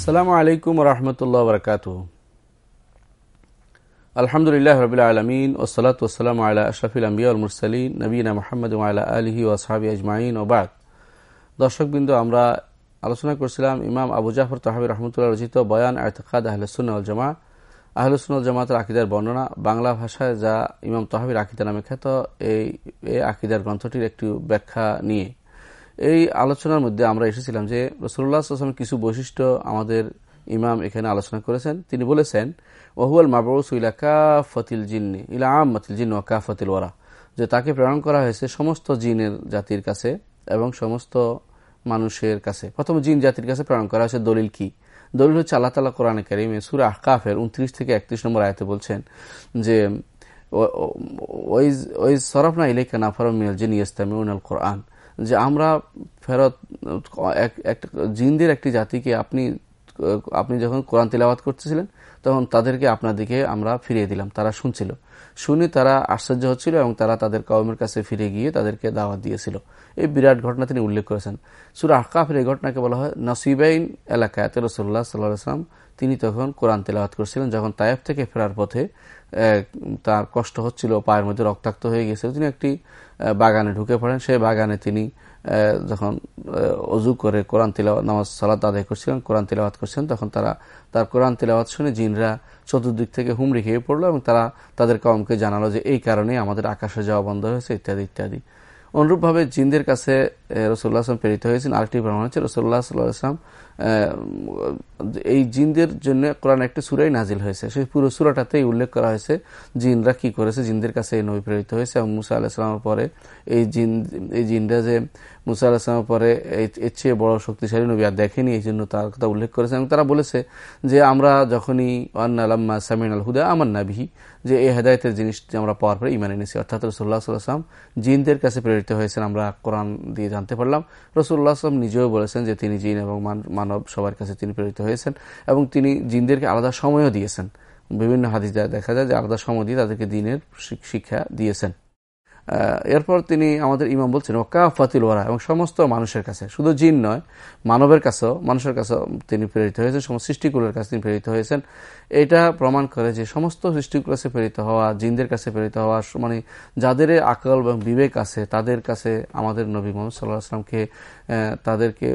আসসালামু আলাইকুম রহমতুল্লাহ বরকাত আলহামদুলিল্লাহ রবিল আলমিন ওসলাত ওসালাম আল্লাহ আশরাফিল আম্বিয়া মুরসালিন নবীনা মোহাম্মদ আল্লাহ আলহি ওসাহাবি আজমাইন ওবাদ দর্শকবৃন্দ, আমরা আলোচনা করছিলাম ইমাম আবু জাফর তাহাবি রহমতুল্লাহ রচিত বয়ান আয়তকাদ আহলসুল জামা আহলসুল জামাতের আকিদার বর্ণনা, বাংলা ভাষায় যা ইমাম তহাবির আকিদা নামে খ্যাত এই আকিদার গ্রন্থটির একটি ব্যাখ্যা নিয়ে। এই আলোচনার মধ্যে আমরা এসেছিলাম যে রসুল্লাহ আসলামের কিছু বৈশিষ্ট্য আমাদের ইমাম এখানে আলোচনা করেছেন। তিনি বলেছেন, ওহুয়াল মাবরুস ইলা কাফতিল জিন্নি, ইলা আম্মাতিল জিন ও কাফতিল ওয়ারা যে তাকে প্রেরণ করা হয়েছে সমস্ত জিনের জাতির কাছে এবং সমস্ত মানুষের কাছে। প্রথম জিন জাতির কাছে প্রেরণ করা হয়েছে দলিল কি? দলিল হচ্ছে আল্লাহ তালা কোরআনে কারিমে সুরা আহকাফের উনত্রিশ থেকে একত্রিশ নম্বর আয়তে বলছেন যে ওই সরফনা ইলেকা নাফারম মিনাল জিন ইস্তামিউনাল কোরআন যে আমরা ফেরত একটা জিনদের একটি জাতিকে আপনি আপনি যখন কোরআন তিলাবাত করতেছিলেন, তখন তাদেরকে আপনার দিকে আমরা ফিরিয়ে দিলাম, তারা শুনছিল। শুনে তারা আশ্চর্য হচ্ছিল এবং তারা তাদের কওমের কাছে ফিরে গিয়ে তাদেরকে দাওয়াত দিয়েছিল। এই বিরাট ঘটনা তিনি উল্লেখ করেছেন। সুর আকাফের এই ঘটনাকে বলা হয় নসিবাইন এলাকায় রসুল্লাহ সাল্লাম তিনি তখন কোরআন তেলাওয়াত করছিলেন, যখন তায়েফ থেকে ফেরার পথে তার কষ্ট হচ্ছিল, পায়ের মধ্যে রক্তাক্ত হয়ে গেছিল তিনি একটি বাগানে ঢুকে পড়েন। সেই বাগানে তিনি যখন অজু করে কোরআন তিলাওয়াত, নামাজ, সালাত আদায় করছিলেন, কোরআন তিলাওয়াত করছিলেন, তখন তারা, তার কোরআন তিলাওয়াত শুনে জিনরা চতুর্দিক থেকে হুমড়ি খেয়ে পড়ল এবং তারা তাদের কমকে জানালো যে, এই কারণেই আমাদের আকাশে যাওয়া বন্ধ হয়েছে, ইত্যাদি ইত্যাদি। অনুরূপভাবে জিনদের কাছে রসুল্লাহ আসলাম প্রেরিত হয়েছেন। আরেকটি ভ্রমণ হচ্ছে রসুল্লাহ সাল্লাহ আসলাম এই জিনদের জন্য কোরআন একটি সুরাই নাজিল হয়েছে। সেই পুরো সুরাটাতেই উল্লেখ করা হয়েছে জিনরা কি করেছে, জিনদের কাছে এই নবী প্রেরিত হয়েছে এবং মুসা আলাহিসামের পরে এই জিন, এই জিনরা যে মুসা আলাহিসামের পরে এর চেয়ে বড় শক্তিশালী নবী আর দেখেনি, এই জন্য তার কথা উল্লেখ করেছে এবং তারা বলেছে যে আমরা যখনই আন্নালাম্মা সামিন আল হুদা আমার নাবিহি যে এই হেদায়তের জিনিসটি আমরা পাওয়ার পরে ইমান এনেছি। অর্থাৎ রসুল্লাহ সাল্লাহাম জিনদের কাছে প্রেরিত হয়েছেন, আমরা কোরআন দিয়ে জানতে পারলাম। রসুল্লাহ আসলাম নিজেও বলেছেন যে তিনি জিন এবং মানব সবার কাছে তিনি প্রেরিত হয়েছেন এবং তিনি জিনদেরকে আলাদা সময়ও দিয়েছেন। বিভিন্ন হাদিস দেখা যায় যে আলাদা সময় দিয়ে তাদেরকে দিনের শিক্ষা দিয়েছেন। এরপর তিনি আমাদের ইমাম বলছেন ওকা ফাতিল ওরা এবং সমস্ত মানুষের কাছে, শুধু জিন নয়, মানবের কাছেও, মানুষের কাছেও তিনি প্রেরিত হয়েছেন, সমস্ত সৃষ্টিকুলের কাছে তিনি প্রেরিত হয়েছেন। এটা প্রমাণ করে যে সমস্ত সৃষ্টিকুল কাছে প্রেরিত হওয়া, জিনদের কাছে প্রেরিত হওয়া মানে যাদের আকল এবং বিবেক আছে, তাদের কাছে আমাদের নবী মোহাম্মদ সাল্লাহ আসলামকে তাদেরকে,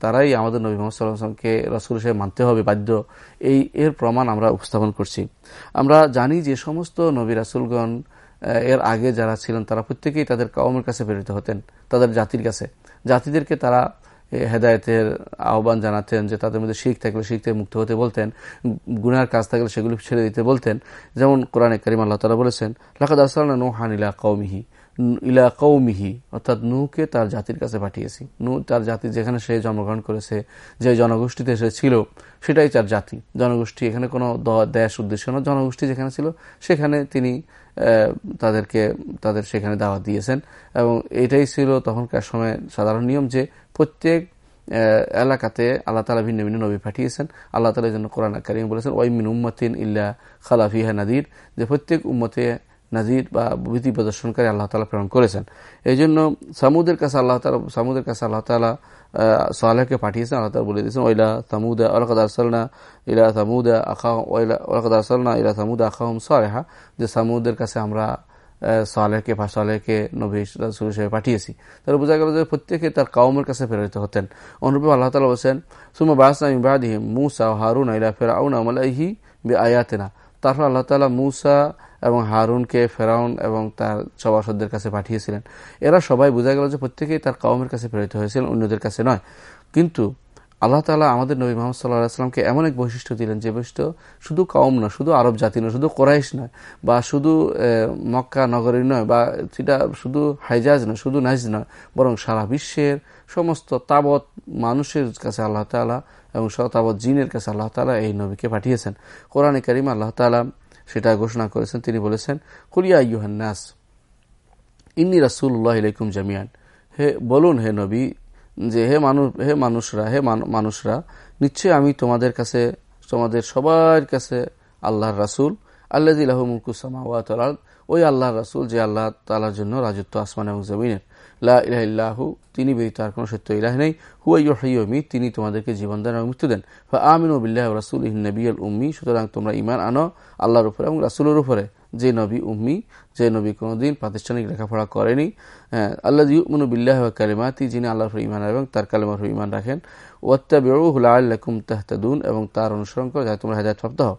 তারাই আমাদের নবী মোহাম্মদ সাল্লাহ আসলামকে রসুল হিসেবে মানতে হবে, বাধ্য। এই, এর প্রমাণ আমরা উপস্থাপন করছি। আমরা জানি যে সমস্ত নবী রাসুলগণ এর আগে যারা ছিলেন তারা প্রত্যেকেই তাদের কওমের কাছে প্রেরিত হতেন, তাদের জাতির কাছে। জাতিদেরকে তারা হেদায়তের আহ্বান জানাতেন যে তাদের মধ্যে শিখ থাকলে শিখ থেকে মুক্ত হতে বলতেন, গুনার কাজ থাকলে সেগুলি ছেড়ে দিতে বলতেন। যেমন কোরআনে করিম আল্লাহ তালা বলেছেন, লাকাদ আসাল নোহান ইলা কৌমিহি ইলা কৌমিহি অর্থাৎ নুকে তার জাতির কাছে পাঠিয়েছি। নু তার জাতি যেখানে সে জন্মগ্রহণ করেছে, যে জনগোষ্ঠীতে সে ছিল, সেটাই তার জাতি। জনগোষ্ঠী এখানে কোনো দেশ উদ্দেশ্য না জনগোষ্ঠী যেখানে ছিল, সেখানে তিনি তাদেরকে, তাদের সেখানে দাওয়াত দিয়েছেন। এবং এটাই ছিল তখনকার সময় সাধারণ নিয়ম যে প্রত্যেক এলাকাতে আল্লাহ তালা ভিন্ন ভিন্ন নবী পাঠিয়েছেন। আল্লাহ তালা জন্য কোরআন কারিম বলেছেন, ওয়াইমিন উম্মতিন ইল্লা খালাফিহা নাদির যে প্রত্যেক উম্মতে নাজির বা ভীতি প্রদর্শনকারী আল্লাহ তালা প্রেরণ করেছেন। এই জন্য সামুদের কাছে আল্লাহ তালা সামুদের কাছে আল্লাহ তালা সালেহকে পাঠিয়েছেন, আল্লাহ তালা বলে দিয়েছেন ওইলা তামুদা অলকাদ ইলা তামুদা আখা ওইলা অলকাদ আরসালনা ইলা তামুদা আখাহম সালেহা যে সামুদের কাছে আমরা সালেহকে সালেহকে নবী রাসুল হিসেবে পাঠিয়েছি। তাহলে বোঝা গেল যে প্রত্যেকে তার কাউমের কাছে প্রেরিত হতেন। অনুরূপে আল্লাহ তালা বলছেন সুমা বাসনা ইবাদিহিম মুসা হারুন ইলা ফের আউন আমলাইহি বে আয়াতেনা তারপর আল্লাহ তালা মুসা এবং হারুনকে ফেরাউন এবং তার সভাসদদের কাছে পাঠিয়েছিলেন। এরা সবাই বোঝা গেল যে প্রত্যেকেই তার কাউমের কাছে প্রেরিত হয়েছিলেন অন্যদের কাছে নয়। কিন্তু আল্লাহ তালা আমাদের নবী মোহাম্মদ সাল্লাহ আসলামকে এমন এক বৈশিষ্ট্য দিলেন যে বৈশিষ্ট্য শুধু কম নয়, শুধু আরব জাতি নয়, শুধু কোরাইশ নয়, বা শুধু মক্কা নগরী নয়, বা সেটা শুধু হাইজাজ নয়, শুধু নাইজ নয়, বরং সারা বিশ্বের সমস্ত তাবৎ মানুষের কাছে আল্লাহ তালা এবং তাবৎ জিনের কাছে আল্লাহ তালা এই নবীকে পাঠিয়েছেন। কোরআনে করিম আল্লাহ তালা সেটা ঘোষণা করেছেন, তিনি বলেছেন কুলিয়া ইউহান্নাস ইন্নি রাসুল্লাহ ইলাইকুম জামিয়ান হে, বলুন হে নবী যে হে মানুষ হে মানুষরা হে মানুষরা, নিশ্চয়ই আমি তোমাদের কাছে, তোমাদের সবার কাছে আল্লাহর রাসুল আল্লাহ মুলকুসামা ওই আল্লাহর রাসুল যে আল্লাহ তালার জন্য রাজত্ব আসমান এবং জমিনের। লা তিনি ব্যতীত আর কোনো সত্য ইলাহ নেই। হুয়াইয়মি তিনি তোমাদেরকে জীবন দেন এবং মৃত্যু দেন। আমিন বিল্লাহ রাসুল নবী আল উম্মি, সুতরাং তোমরা ইমান আনো আল্লাহর উপরে এবং রাসুলের উপরে। যে নবী উম্মি, যে নবী কোনোদিন প্রাতিষ্ঠানিক লেখাপড়া করেনি। আল্লাহ ইউমনু বিল্লাহ কালিমাতি, যিনি আল্লাহর ইমান এবং তার কালিমার ইমান রাখেন। ওয়াত্তা বেড়ু হুল্লাকুম তাহতাদুন, এবং তার অনুসরণ করে যাতে তোমরা হেদায়ত প্রাপ্ত হও।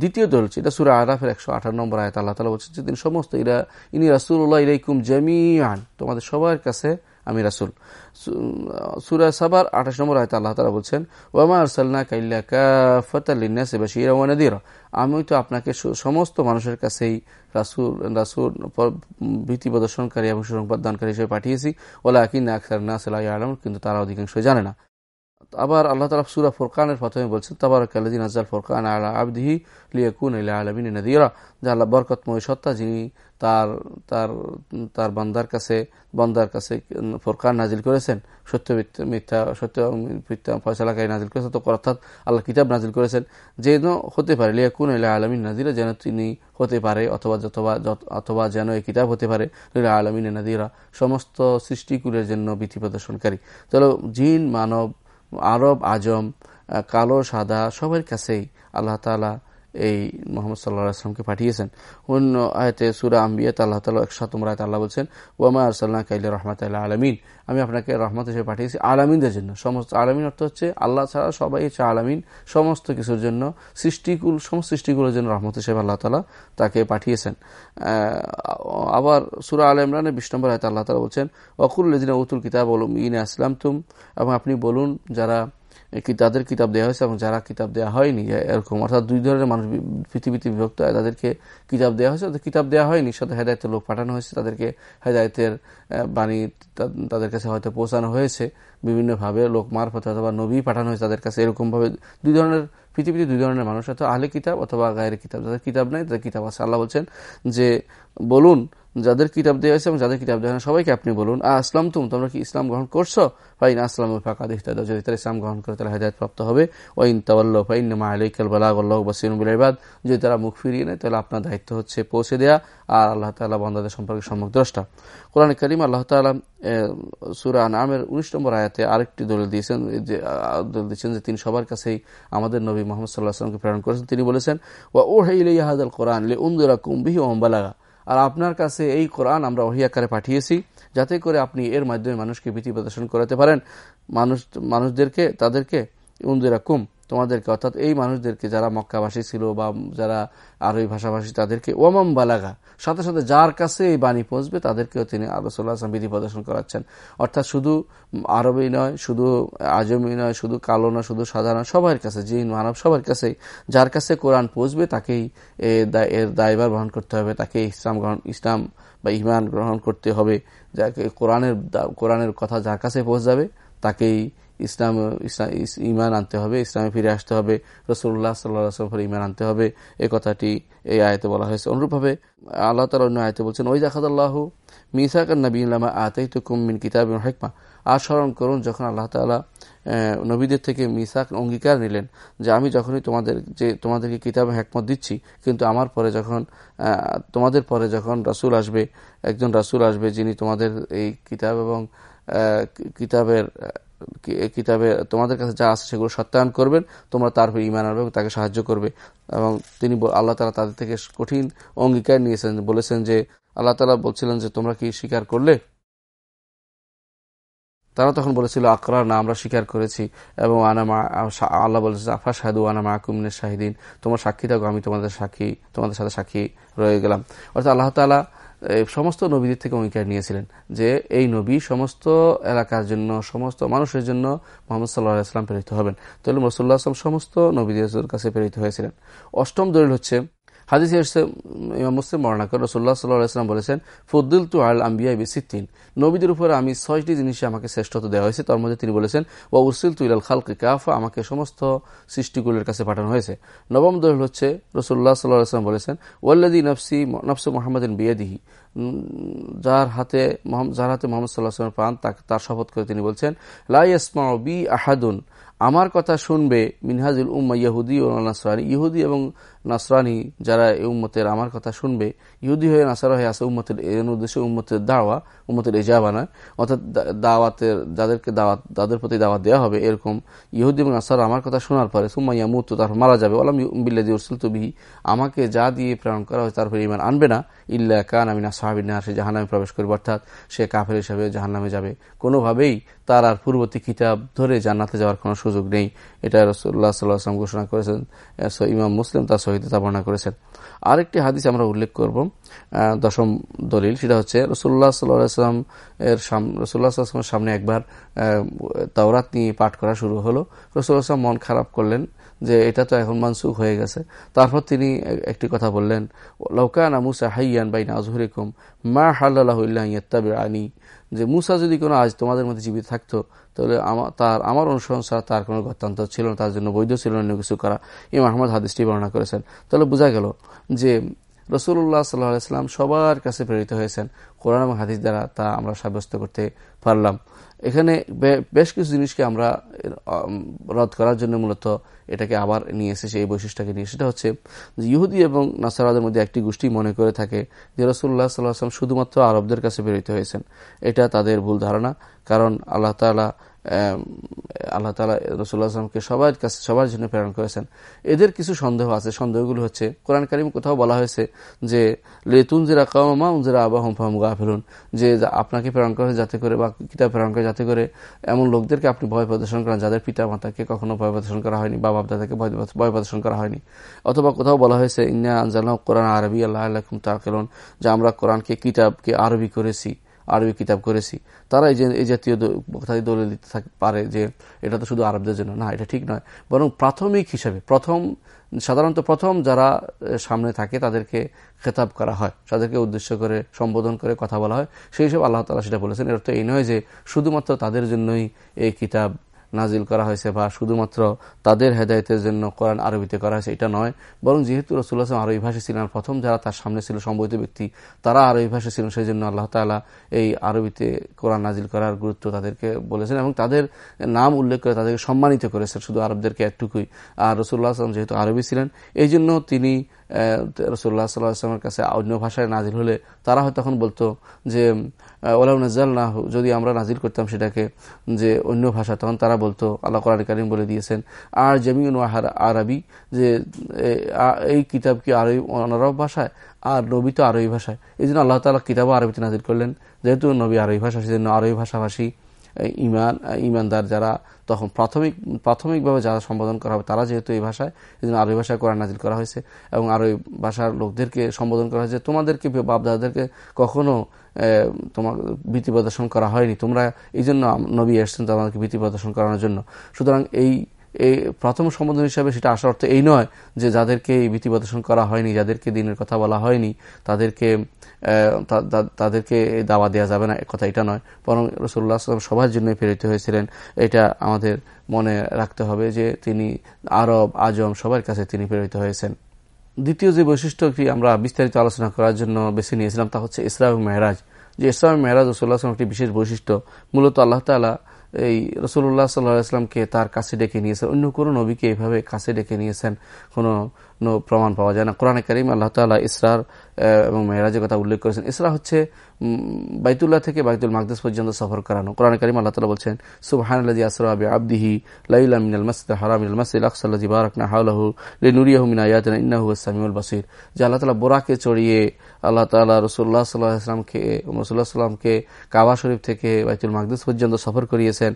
দ্বিতীয় দল হচ্ছে, এটা সুরা আরাফের একশো আঠারো নম্বর আয়ত, আল্লাহ তালা বলছেন যে তিনি সমস্ত ইরা ইনি রাসুল্লাহ ইলাইকুম জামিয়ান তোমাদের সবার কাছে আমি রাসুল। সুরা সাবার আঠাশ নম্বর আয়তা আল্লাহ তালা বলছেন, ওয়ামা আরসাল্লা কাইল্লা কাফতালিনাসে বাশিরা ওয়ানাদিরা আমি তো আপনাকে সমস্ত মানুষের কাছেই রাসুল রাসুল ভীতি প্রদর্শনকারী এবং সুসংবাদ দানকারী হিসেবে পাঠিয়েছি। ওলা আকিন আকসার না সাল্লাহ আলম কিন্তু তারা অধিকাংশ জানে না। আবার আল্লাহ তালা সুরা ফোরকানের প্রথমে বলছেন তাবারক আল্লাদিন আজাল ফোরকান আলা আবদিহি লিয়াকুন ইলা আলমিন নদীরা। যে আল্লাহ বরকতময় সত্তা যিনি তার তার তার বান্দার কাছে, বন্দার কাছে ফোরকান নাজিল করেছেন। সত্য মিথ্যা সত্য মিথ্যা ফয়সালাকারী নাজিল করেছেন। তো অর্থাৎ আল্লাহ কিতাব নাজিল করেছেন যেন হতে পারে। লিয়াকুন ইলা আলমিন নাজিরা যেন তিনি হতে পারে অথবা অথবা অথবা যেন এই কিতাব হতে পারে। লীলা আলমিন নাদিরা সমস্ত সৃষ্টিকুলের জন্য বিধি প্রদর্শনকারী। চলো জিন, মানব, আরব, আজম কালো, সাদা সবার কাছেই আল্লাহ তালা এই মোহাম্মদ সাল্লাহ আসলামকে পাঠিয়েছেন। অন্য আয়তে সুরা আম্বিয়াত আল্লাহ তালা একশতম রায়ত আল্লাহ বলছেন, ওয়ামা আরসাল্লাহ কাইল রহমত আলমিন। আমি আপনাকে রহমত হিসেবে পাঠিয়েছি আলামিনদের জন্য। সমস্ত আলামিন অর্থ হচ্ছে আল্লাহ ছাড়া সবাই হচ্ছে আলামিন। সমস্ত কিছুর জন্য সৃষ্টিকুল, সমস্ত সৃষ্টিগুলোর জন্য রহমত হিসেবে আল্লাহ তালা তাকে পাঠিয়েছেন। আবার সুরা আল ইমরানের বিশ নম্বর আয়তা আল্লাহ তালা বলছেন অকুল উতুল কিতাব ইনে আসলাম তুম এবং আপনি বলুন, যারা তাদের কিতাব দেওয়া হয়েছে এবং যারা কিতাব দেওয়া হয়নি এরকম, অর্থাৎ দুই ধরনের মানুষ পৃথিবীতে বিভক্ত হয়। তাদেরকে কিতাব দেওয়া হয়েছে কিতাব দেওয়া হয়নি, সাথে হেদায়তের লোক পাঠানো হয়েছে, তাদেরকে হেদায়তের বাণী তাদের কাছে হয়তো পৌঁছানো হয়েছে। বিভিন্নভাবে লোক মারফত অথবা নবী পাঠানো হয়েছে তাদের কাছে এরকমভাবে। দুই ধরনের, পৃথিবীতে দুই ধরনের মানুষ হয়তো আহলে কিতাব অথবা গায়ের কিতাব। যাদের কিতাব নেই, তাদের কিতাব আছে। আল্লাহ বলছেন যে, বলুন যাদের কিতাব দেওয়া হয়েছে এবং যাদের কিতাব দেওয়া হয় সবাইকে আপনি বলুন আ আসলাম তুম, তোমরা কি ইসলাম গ্রহণ করছ? ফাইন আসলাম ফাঁকা, দেখতে যদি তারা ইসলাম গ্রহণ করে, তাহলে হেদায়ত প্রাপ্ত হবে। ওইন তাওয়াল্ল ফাইন মা আলাইকাল বালাগ, আল্লাহ বাসিনুবাদ যদি তারা মুখ ফিরিয়ে নেয়, তাহলে আপনার দায়িত্ব হচ্ছে পৌঁছে দেওয়া আর আল্লাহ তালা বন্দাদের সম্পর্কে সম্মুখ দ্রষ্টা। কোরআন করিম, আল্লাহ তালা সুরা নামের উনিশ নম্বর আয়াতে আরেকটি দলিল দিয়েছেন যে দলিল দিয়েছেন যে, তিনি সবার কাছেই আমাদের নবী মোহাম্মদ সাল্লাহ আসলামকে প্রেরণ করেছেন। তিনি বলেছেন ও হাইলাহাদ কোরআন লে উন্দুরা কুম্বিহি ওম্বালাগা আর আপনার কাছে এই কোরআন আমরা ওহিয়াকারে পাঠিয়েছি, যাতে করে আপনি এর মাধ্যমে মানুষকে ভীতি প্রদর্শন করাতে পারেন। মানুষ মানুষদেরকে, তাদেরকে উন্দিরা কুম তোমাদেরকে, অর্থাৎ এই মানুষদেরকে যারা মক্কাভাষী ছিল বা যারা আরবি ভাষাভাষী, তাদেরকে ওমাম বালাগা, সাথে সাথে যার কাছে এই বাণী পৌঁছবে, তাদেরকেও তিনি আরসুল্লাহ আসলাম বিধি প্রদর্শন করাচ্ছেন। অর্থাৎ শুধু আরবি নয়, শুধু আজমি নয়, শুধু কালো নয়, শুধু সাধারণ সবার কাছে, জিন, মানব, সবার কাছে যার কাছে কোরআন পৌঁছবে, তাকেই এর দায়বার গ্রহণ করতে হবে তাকে ইসলাম গ্রহণ, ইসলাম বা ইমান গ্রহণ করতে হবে। যাকে কোরআনের কোরআনের কথা যার কাছে পৌঁছ তাকেই ইসলাম ইমান আনতে হবে, ইসলামে ফিরে আসতে হবে রসুল্লাহ সাল্লাহ ইমান আনতে হবে। এ কথাটি এই আয়তে বলা হয়েছে। অনুরূপভাবে আল্লাহ তালা অন্য আয়তে বলছেন ওই জাকাত মিসাক নবী আতাই তো কুমিন কিতাব হেকমা। আর স্মরণ করুন, যখন আল্লাহ তালা নবীদের থেকে মিসাক অঙ্গীকার নিলেন যে, আমি যখনই তোমাদের, যে, তোমাদেরকে কিতাব হ্যাকমত দিচ্ছি, কিন্তু আমার পরে যখন তোমাদের পরে যখন রাসুল আসবে, একজন রাসুল আসবে যিনি তোমাদের এই কিতাব এবং কিতাবের কিতাবে তোমাদের কাছে যা আছে সেগুলো সত্যায়ন করবেন, তোমরা তার ইমান আনবে তাকে সাহায্য করবে। এবং তিনি আল্লাহ তালা তাদের থেকে কঠিন অঙ্গীকার নিয়েছেন, বলেছেন যে আল্লাহ তালা বলছিলেন যে, তোমরা কি স্বীকার করলে? তারা তখন বলেছিল, আকরার, না, আমরা স্বীকার করেছি। এবং আনামা আল্লাহ বলেছে আফা শাহাদু আনামা আকুমিনের শাহিদিন। তোমার সাক্ষী থাকো, আমি তোমাদের সাক্ষী, তোমাদের সাথে সাক্ষী রয়ে গেলাম। অর্থাৎ আল্লাহ তালা সমস্ত নবীদের থেকে অঙ্গীকার নিয়েছিলেন যে এই নবী সমস্ত এলাকার জন্য, সমস্ত মানুষের জন্য মোহাম্মদ সাল্লাহ আসলাম প্রেরিত হবেন। তাহলে রসুল্লাহ আসলাম সমস্ত নবীদের কাছে প্রেরিত হয়েছিলেন। অষ্টম দলিল হচ্ছে হাদিস ইমাম মুসলিম বর্ণনা করে রসুল্লাহ সাল্লাহাম বলেছেন ফদ্দুল তু আল আম্বিয়া বিসিদ্দিন নবীদের উপরে আমি ছয়টি জিনিসে আমাকে শ্রেষ্ঠত্ব দেওয়া হয়েছে। তার মধ্যে তিনি বলেছেন ও উসিল তুইল খালকে কাফা। আমাকে সমস্ত সৃষ্টিগুলোর কাছে পাঠানো হয়েছে। নবম দলিল হচ্ছে রসুল্লাহ সাল্লাহাম বলেছেন ওয়াল্লাদি নফসি নফসু মোহাম্মদিন বিয়াদিহি। যার হাতে যার হাতে মোহাম্মদ সাল্লাহ প্রাণ তার শপথ করে তিনি বলছেন লাই বি আহাদুন। আমার কথা শুনবে মিনহাজুল উম্মা ইহুদি ও নাসরানি। ইহুদি এবং নাসরানি যারা এই উম্মতের আমার কথা শুনবে, ইহুদি হয়ে নাসারা হয়ে আসে উম্মতের উদ্দেশ্যে উম্মতের দাওয়া, উম্মতের এজাবা নয়। অর্থাৎ দাওয়াতের, যাদেরকে দাওয়াত তাদের প্রতি দাওয়াত দেওয়া হবে এরকম, ইহুদি এবং নাসারা আমার কথা শোনার পরে সুম্মাইয়া মুহূর্ত তারপর মারা যাবে। ওলাম বিল্লাদি উরসুল তুবিহি আমাকে যা দিয়ে প্রেরণ করা হয় তারপরে ইমান আনবে না। ইল্লা কান আমি না সাহাবিন না সে জাহান্নামে প্রবেশ করবে। অর্থাৎ সে কাফের হিসাবে জাহান্নামে যাবে। কোনোভাবেই তার আর পূর্ববর্তী কিতাব ধরে জান্নাতে যাওয়ার কোনো সুযোগ নেই। এটা রসুল্লাহ সাল্লাহ আসলাম ঘোষণা করেছেন ইমাম মুসলিম তার সহিত বর্ণনা করেছেন। আরেকটি হাদিস আমরা উল্লেখ করব দশম দলিল, সেটা হচ্ছে রসুল্লাহ সাল্লাম এর রসুল্লাহ সাল্লামের সামনে একবার তাওরাত নিয়ে পাঠ করা শুরু হলো। রসুল্লাহ মন খারাপ করলেন যে এটা তো এখন মানসুখ হয়ে গেছে। তারপর তিনি একটি কথা বললেন লৌকানা মুসা হাইয়ান বাইনা আজহরিকুম, মা হাল্লাহ আনি যে মুসা যদি কোনো আজ তোমাদের মধ্যে জীবিত থাকতো, তাহলে তার আমার অনুসরণ ছাড়া তার কোনো গত্যান্ত ছিল না, তার জন্য বৈধ ছিল না কিছু করা। ইমাম আহমদ হাদিসটি বর্ণনা করেছেন। তাহলে বোঝা গেল যে রসুল্লাহ সাল্লাহ সাল্লাম সবার কাছে প্রেরিত হয়েছেন। কোরআন এবং হাদিস দ্বারা তা আমরা সাব্যস্ত করতে পারলাম। এখানে বেশ কিছু জিনিসকে আমরা রদ করার জন্য মূলত এটাকে আবার নিয়ে এসেছে এই বৈশিষ্ট্যকে নিয়ে। সেটা হচ্ছে ইহুদি এবং নাসারাদের মধ্যে একটি গোষ্ঠী মনে করে থাকে যে রসুল্লাহ সাল্লাহাম শুধুমাত্র আরবদের কাছে প্রেরিত হয়েছেন। এটা তাদের ভুল ধারণা, কারণ আল্লাহ তালা আল্লাহ তালা রসুল্লাহ আসলামকে সবার কাছে, সবার জন্য প্রেরণ করেছেন। এদের কিছু সন্দেহ আছে। সন্দেহগুলো হচ্ছে, কোরআন কারিম কোথাও বলা হয়েছে যে লেতুন জিরা কামা উনজিরা আবাহম ফাহম ফেলুন যে আপনাকে প্রেরণ করে যাতে করে বা কিতাব প্রেরণ করে যাতে করে এমন লোকদেরকে আপনি ভয় প্রদর্শন করেন যাদের পিতা মাতাকে কখনো ভয় প্রদর্শন করা হয়নি বা বাপদাদাকে ভয় প্রদর্শন করা হয়নি। অথবা কোথাও বলা হয়েছে, ইন্না আনজাল কোরআন আরবি, আল্লাহ আল্লাহ তাকেলন যে আমরা কোরআনকে, কিতাবকে আরবি করেছি। আরবি কিতাব করেছি। তারা এই যে এই জাতীয় কথা দলে দিতে পারে যে এটা তো শুধু আরবদের জন্য। না, এটা ঠিক নয়। বরং প্রাথমিক হিসাবে প্রথম, সাধারণত প্রথম যারা সামনে থাকে তাদেরকে খেতাব করা হয়। তাদেরকে উদ্দেশ্য করে, সম্বোধন করে কথা বলা হয়। সেই হিসেবে আল্লাহ তালা সেটা বলেছেন। এর তো এই নয় যে শুধুমাত্র তাদের জন্যই এই কিতাব নাজিল করা হয়েছে বা শুধুমাত্র তাদের হেদায়তের জন্য কোরআন আরবিতে করা হয়েছে, এটা নয়। বরং যেহেতু রসুল্লাহ আরবি ভাষী ছিলেন, প্রথম যারা তার সামনে ছিল সম্বহিত ব্যক্তি, তারা আরবি ভাষা ছিলেন সেই জন্য আল্লাহ তালা এই আরবিতে কোরআন নাজিল করার গুরুত্ব তাদেরকে বলেছেন এবং তাদের নাম উল্লেখ করে তাদেরকে সম্মানিত করেছেন, শুধু আরবদেরকে একটুকুই। আর রসুল্লাহ আসলাম যেহেতু আরবি ছিলেন এই জন্য তিনি রসুল্লাহ সাল্লাহামের কাছে অন্য ভাষায় নাজিল হলে তারা হয়তো তখন বলতো যে ওলাউ নাজাল না যদি আমরা নাজিল করতাম সেটাকে, যে অন্য ভাষা, তখন তারা বলতো, আল্লাহ কোরআন করিম বলে দিয়েছেন, আর জমিউন আরবি, যে এই কিতাব কি আরবি অনারব ভাষায়? আর নবী তো আরবি ভাষায়। এই জন্য আল্লাহ তালা কিতাবও আরবিতে নাজিল করলেন। যেহেতু নবী আরবি ভাষা, সেজন্য আরবি ভাষাভাষী ইমান ইমানদার যারা তখন প্রাথমিক, প্রাথমিকভাবে যারা সম্বোধন করা হবে, তারা যেহেতু এই ভাষায় এই জন্য আরবি ভাষায় কোরআন নাজিল করা হয়েছে এবং আরবি ভাষার লোকদেরকে সম্বোধন করা হয়েছে। তোমাদেরকে বাপদাদাদেরকে কখনো তোমার ভীতি প্রদর্শন করা হয়নি। তোমরা এই জন্য নবী এসছেন তোমাদেরকে ভীতি প্রদর্শন করানোর জন্য। সুতরাং এই এই প্রথম সম্বোধন হিসাবে সেটা আসার অর্থ এই নয় যে যাদেরকে এই ভীতি প্রদর্শন করা হয়নি, যাদেরকে দিনের কথা বলা হয়নি, তাদেরকে তাদেরকে দাওয়া দেওয়া যাবে না কথা এটা নয়। বরং রসুল্লাহ আসলাম সবার জন্য প্রেরিত হয়েছিলেন। এটা আমাদের মনে রাখতে হবে যে তিনি আরব, আজম সবার কাছে তিনি প্রেরিত হয়েছেন। দ্বিতীয় যে বৈশিষ্ট্যটি আমরা বিস্তারিত আলোচনা করার জন্য বেছে নিয়েছিলাম তা হচ্ছে ইসলাম মেহরাজ। যে ইসলাম মেহরাজ রসুল্লাহ আসলাম একটি বিশেষ বৈশিষ্ট্য, মূলত আল্লাহ তালা এই রসুল্লাহ সাল্লাহ ইসলামকে তার কাছে ডেকে নিয়েছেন। অন্য কোনো নবীকে এইভাবে কাছে ডেকে নিয়েছেন। কোনো প্রমাণ পাওয়া যায় না। কোরআনে করিম আল্লাহ তালা ইসরার এবং মেহরাজের কথা উল্লেখ করেছেন। ইসরা হচ্ছে বাইতুল্লাহ থেকে বাইতুল মাকদাস পর্যন্ত সফর করানো। কোরআন করিম আল্লাহ তালা বলছেন সুবাহান আসরা আবি আবদিহি লাইলা মিনাল মসজিদ হারাম মসজিদ আকসাল্লাজি বারাকনা হাউলাহু লিনুরিয়াহু মিনা ইয়াতিনা ইন্নাহু সামিউল বাসির। যে আল্লাহ তালা বোরাকে চড়িয়ে আল্লাহ তালা রসুল্লাহ সাল্লাহ আসলামকে রসুল্লাহ সাল্লামকে কাবা শরীফ থেকে বাইতুল মাকদাস পর্যন্ত সফর করিয়েছেন।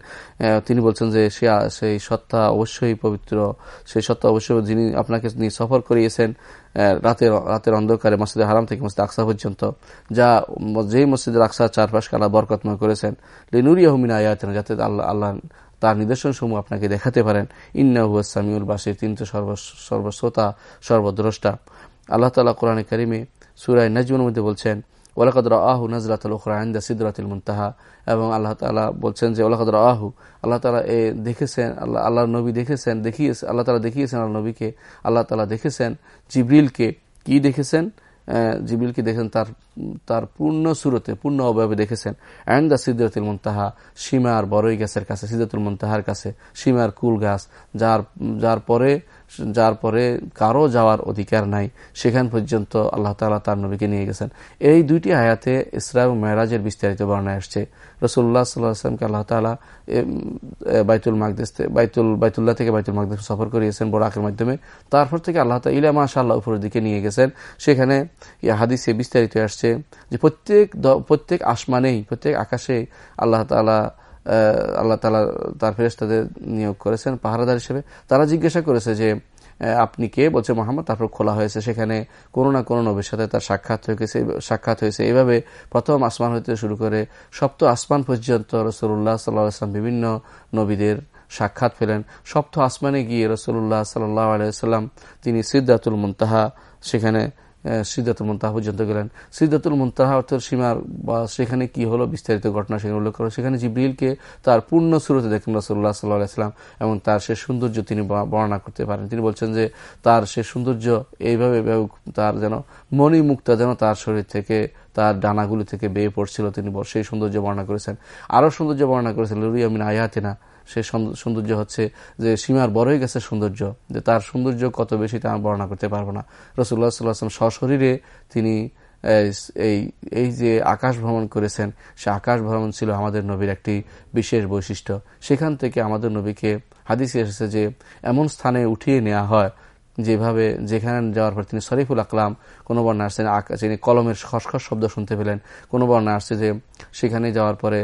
তিনি বলছেন যে সে, সেই সত্তা অবশ্যই পবিত্র। সেই সত্তা অবশ্যই যিনি আপনাকে নিয়ে সফর করিয়েছেন রাতের রাতের অন্ধকারে মসজিদে হারাম থেকে মসজিদ আকসা পর্যন্ত, যা যেই মসজিদের আকসা চারপাশকে আল্লাহ বরকতময় করেছেন লিনুরি আহমিন আয়াতেন, যাতে আল্লাহ আল্লাহ তার নিদর্শন সমূহ আপনাকে দেখাতে পারেন। ইন্নাহু সামিউল বাসির তিন তো সর্বশ্রোতা, সর্বদ্রষ্টা। আল্লাহ তালা কোরআনে করিমে সুরায় নাজমের মধ্যে বলছেন ওলাকদর আহু নজরাতুল ওখরাইন্দা সিদরাতুল মুন্তাহা। এবং আল্লাহ তালা বলছেন যে ওলাকদর আহু আল্লাহ তালা এ দেখেছেন, আল্লাহ আল্লাহ নবী দেখেছেন, দেখিয়েছে, আল্লাহ তালা দেখিয়েছেন আল্লাহ নবীকে, আল্লাহ তালা দেখেছেন। জিবরিলকে কি দেখেছেন? জিবিলকে দেখেছেন তার তার পূর্ণ সুরতে, পূর্ণ অবয়বে দেখেছেন। অ্যান্ড দ্য সিদ্দতুল মুন্তাহা, সীমার বড়ই গাছের কাছে সিদ্দতুল মুন্তাহার কাছে, সীমার কুল গাছ, যার যার পরে যার পরে কারও যাওয়ার অধিকার নাই, সেখান পর্যন্ত আল্লাহ তালা তার নবীকে নিয়ে গেছেন। এই দুইটি আয়াতে ইসরা এবং মেহরাজের বিস্তারিত বর্ণায় আসছে। রসুল্লাহ সাল্লাহামকে আল্লাহ তালা বাইতুল মাকদেশ বাইতুল, বাইতুল্লাহ থেকে বাইতুল মাকদেশ সফর করিয়েছেন বোরাকের মাধ্যমে। তারপর থেকে আল্লাহ তালা ইলা মাশা আল্লাহ উপরের দিকে নিয়ে গেছেন। সেখানে হাদিসে বিস্তারিত আসছে যে প্রত্যেক প্রত্যেক আসমানেই, প্রত্যেক আকাশে আল্লাহ তালা আল্লাহ তালা তার ফেরেস্তাদের নিয়োগ করেছেন, পাহারাদার হিসেবে। তারা জিজ্ঞাসা করেছে যে আপনি কে? বলছে মোহাম্মদ তারপর খোলা হয়েছে। সেখানে কোনো না কোনো নবীর সাথে তার সাক্ষাৎ হয়েছে সাক্ষাৎ হয়েছে। এইভাবে প্রথম আসমান হইতে শুরু করে সপ্ত আসমান পর্যন্ত রসুল্লাহ সাল্লাহ আসলাম বিভিন্ন নবীদের সাক্ষাৎ পেলেন। সপ্ত আসমানে গিয়ে রসুল্লাহ সাল্লাহ আলাইসাল্লাম তিনি সিদ্ধাতুল মুন্তাহা, সেখানে সিদ্ধাতুল মুন্তাহা পর্যন্ত গেলেন। সিদ্ধাতুল মুন্তাহা অর্থাৎ সীমার বা সেখানে কি হলো বিস্তারিত ঘটনা সেখানে উল্লেখ করা সেখানে জিব্রিলকে তার পূর্ণ সুরতে দেখেন রসুল্লাহ সাল্লাহ ইসলাম এবং তার সে সৌন্দর্য তিনি বর্ণনা করতে পারেন। তিনি বলছেন যে তার সে সৌন্দর্য এইভাবে তার যেন মণিমুক্তা যেন তার শরীর থেকে, তার ডানাগুলি থেকে বেয়ে পড়ছিল। তিনি সেই সৌন্দর্য বর্ণনা করেছেন। আরও সৌন্দর্য বর্ণনা করেছেন লুরিয়ামিন আয়াতিনা। সে সৌন্দর্য হচ্ছে যে সীমার বড়ই গেছে সৌন্দর্য, যে তার সৌন্দর্য কত বেশি তা আমি বর্ণনা করতে পারব না। রসুল্লাহ সাল্লাহাম সশরীরে তিনি, এই এই যে আকাশ ভ্রমণ করেছেন, সে আকাশ ভ্রমণ ছিল আমাদের নবীর একটি বিশেষ বৈশিষ্ট্য। সেখান থেকে আমাদের নবীকে হাদিসে এসেছে যে এমন স্থানে উঠিয়ে নেওয়া হয় যেভাবে, যেখানে যাওয়ার পর তিনি শরীফুল আকলাম, কোনো বর্ণা আসছেন তিনি কলমের খসখস শব্দ শুনতে পেলেন, কোনো বর্ণা আসছে যে সেখানে যাওয়ার পরে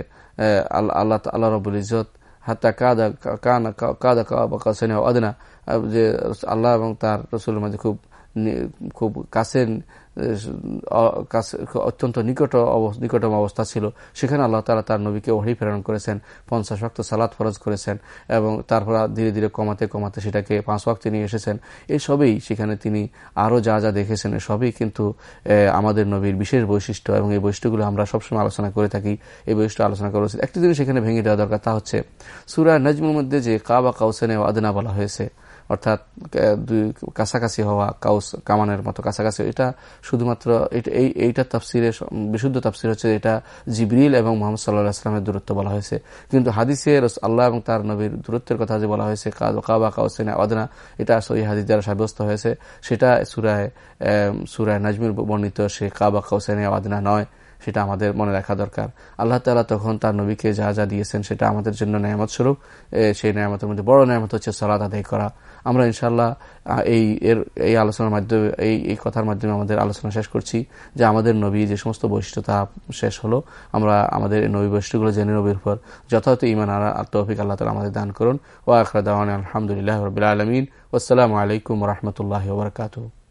আল্লাহ আল্লাহ রবুল ইজত হাত্তা কাদা কানা কাদা কাসেনে অদনা যে আল্লাহ এবং তার রসুলের মাঝে খুব খুব কাছের অত্যন্ত নিকট নিকটম অবস্থা ছিল। সেখানে আল্লাহ তালা তার নবীকে ওহি প্রেরণ করেছেন, পঞ্চাশ ওয়াক্ত সালাদ ফরজ করেছেন এবং তারপর ধীরে ধীরে কমাতে কমাতে সেটাকে পাঁচ ওয়াক্তে নিয়ে এসেছেন। এই সবই সেখানে তিনি আরও যা যা দেখেছেন সবই কিন্তু আমাদের নবীর বিশেষ বৈশিষ্ট্য এবং এই বৈশিষ্ট্যগুলো আমরা সবসময় আলোচনা করে থাকি। এই বৈশিষ্ট্য আলোচনা করা উচিত। একটি জিনিস সেখানে ভেঙে দেওয়া দরকার, তা হচ্ছে, সুরা নজমুর মধ্যে যে কাবা কাউসেনে আদনা বলা হয়েছে অর্থাৎ দুই কাছাকাছি হওয়া, কাউস কামানের মতো কাছাকাছি, এটা শুধুমাত্র এই, এইটা তাফসিরে বিশুদ্ধ তাফসির হচ্ছে এটা জিবরিল এবং মোহাম্মদ সাল্লাহ আসলামের দূরত্ব বলা হয়েছে। কিন্তু হাদিসে আল্লাহ এবং তার নবীর দূরত্বের কথা যে বলা হয়েছে কাবা কাউসেন অদনা এটা সই হাদিস দ্বারা সাব্যস্ত হয়েছে। সেটা সুরায় সুরায় নাজমির বর্ণিত সে কাবা কাউসেন আদনা নয়। সেটা আমাদের মনে রাখা দরকার। আল্লাহ তালা তখন তার নবীকে যা যা দিয়েছেন সেটা আমাদের জন্য ন্যায়ামত স্বরূপ। সেই ন্যায়ামতের মধ্যে বড় ন্যায়ামত হচ্ছে সলাদ আদায় করা। আমরা ইনশাল্লাহ এই, এর, এই আলোচনার মাধ্যমে, এই এই কথার মাধ্যমে আমাদের আলোচনা শেষ করছি যে আমাদের নবী যে সমস্ত বৈশিষ্ট্য তা শেষ হলো, আমরা আমাদের নবী বৈশিষ্ট্যগুলো জেনে নবীর উপর যথাযথ ইমান তৌফিক আল্লাহ তালা আমাদের দান করুন। ও আখরা দাওয়ান আলহামদুলিল্লাহ রবিল আলমিন। আসসালামু আলাইকুম রহমতুল্লাহ ওবরকাতু